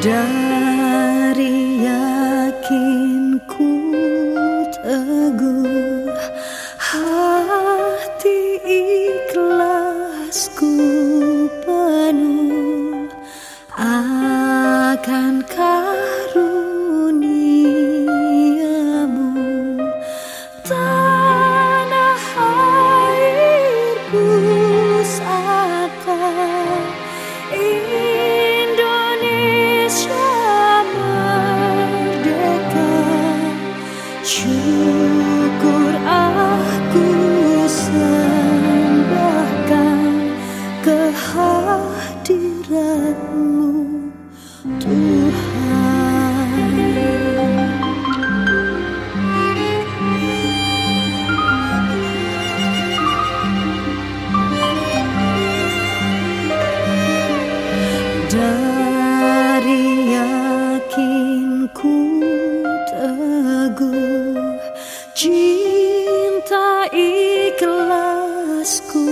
dari yakinku Syukur aku sembahkan kehadiranmu, Tuhan. Dan Cinta ikhlasku